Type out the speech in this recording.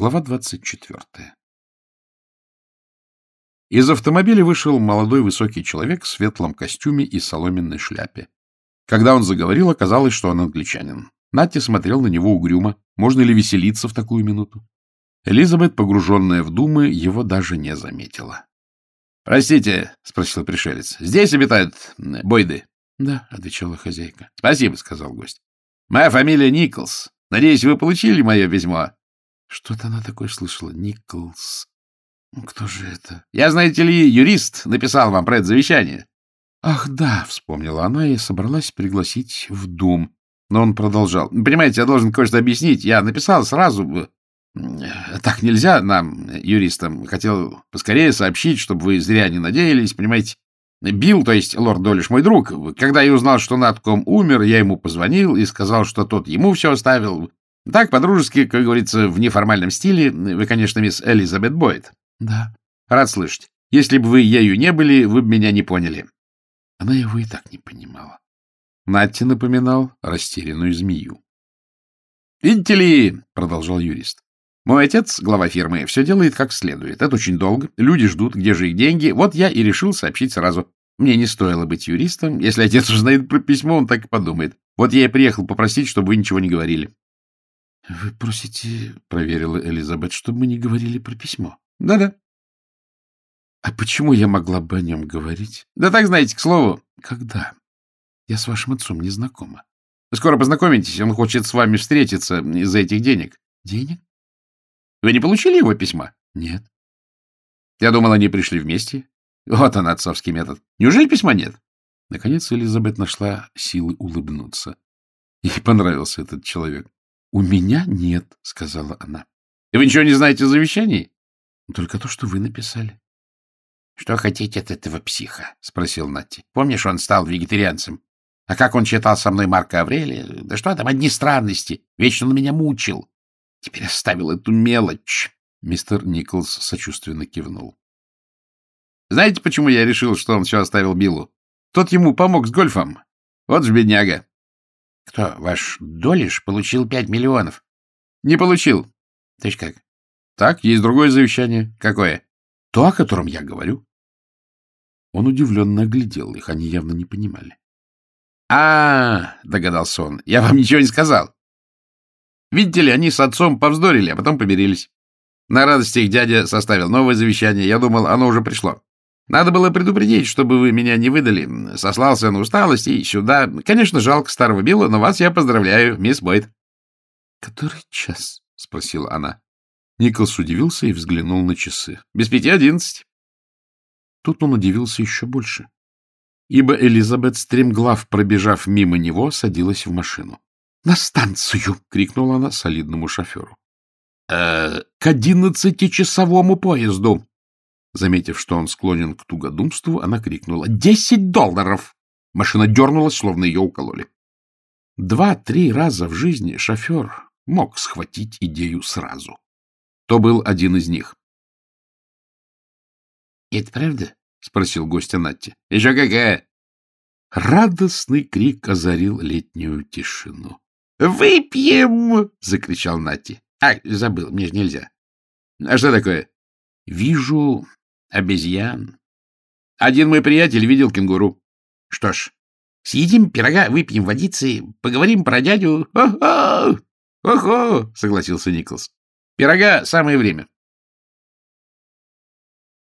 Глава 24. Из автомобиля вышел молодой высокий человек в светлом костюме и соломенной шляпе. Когда он заговорил, оказалось, что он англичанин. Натти смотрел на него угрюмо. Можно ли веселиться в такую минуту? Элизабет, погруженная в думы, его даже не заметила. — Простите, — спросил пришелец, — здесь обитают бойды? — Да, — отвечала хозяйка. — Спасибо, — сказал гость. — Моя фамилия Николс. Надеюсь, вы получили мое письмо? Что-то она такое слышала. Николс. Ну, кто же это? Я, знаете ли, юрист написал вам про это завещание. Ах, да, вспомнила она и собралась пригласить в дом. Но он продолжал. Понимаете, я должен кое-что объяснить. Я написал сразу. Так нельзя нам, юристам. Хотел поскорее сообщить, чтобы вы зря не надеялись, понимаете. Билл, то есть лорд Долиш, мой друг, когда я узнал, что Натком умер, я ему позвонил и сказал, что тот ему все оставил. Так, по-дружески, как говорится, в неформальном стиле. Вы, конечно, мисс Элизабет Бойд. — Да. — Рад слышать. Если бы вы ею не были, вы бы меня не поняли. Она его и так не понимала. Натти напоминал растерянную змею. — Видите ли, — продолжал юрист, — мой отец, глава фирмы, все делает как следует. Это очень долго. Люди ждут, где же их деньги. Вот я и решил сообщить сразу. Мне не стоило быть юристом. Если отец узнает про письмо, он так и подумает. Вот я и приехал попросить, чтобы вы ничего не говорили. — Вы просите, — проверила Элизабет, — чтобы мы не говорили про письмо. Да — Да-да. — А почему я могла бы о нем говорить? — Да так, знаете, к слову. — Когда? Я с вашим отцом не знакома. — скоро познакомитесь, он хочет с вами встретиться из-за этих денег. — Денег? — Вы не получили его письма? — Нет. — Я думал, они пришли вместе. Вот он, отцовский метод. Неужели письма нет? Наконец Элизабет нашла силы улыбнуться. Ей понравился этот человек. — У меня нет, — сказала она. — И вы ничего не знаете о завещании? — Только то, что вы написали. — Что хотите от этого психа? — спросил Натти. — Помнишь, он стал вегетарианцем? А как он читал со мной Марка Аврелия? Да что там, одни странности. Вечно он меня мучил. Теперь оставил эту мелочь. Мистер Николс сочувственно кивнул. — Знаете, почему я решил, что он все оставил Биллу? Тот ему помог с гольфом. Вот ж бедняга. — Кто, ваш Долиш, получил пять миллионов? — Не получил. — То есть как? — Так, есть другое завещание. — Какое? — То, о котором я говорю. Он удивленно оглядел их, они явно не понимали. — А, — догадался он, — я вам ничего не сказал. Видите ли, они с отцом повздорили, а потом помирились. На радости их дядя составил новое завещание. Я думал, оно уже пришло. Надо было предупредить, чтобы вы меня не выдали. Сослался на усталость и сюда. Конечно, жалко старого Билла, но вас я поздравляю, мисс Бойд. — Который час? — спросила она. Николс удивился и взглянул на часы. — Без пяти одиннадцать. Тут он удивился еще больше, ибо Элизабет, стремглав пробежав мимо него, садилась в машину. — На станцию! — крикнула она солидному шоферу. «Э, — К одиннадцатичасовому поезду! Заметив, что он склонен к тугодумству, она крикнула «Десять долларов!» Машина дернулась, словно ее укололи. Два-три раза в жизни шофер мог схватить идею сразу. То был один из них. — Это правда? — спросил гостя Натти. — Еще какая? Радостный крик озарил летнюю тишину. «Выпьем!» — закричал Натти. «А, забыл, мне же нельзя». «А что такое?» «Вижу обезьян. Один мой приятель видел кенгуру. Что ж, съедим пирога, выпьем водицы, поговорим про дядю. Охо! Охо! согласился Николс. Пирога — самое время.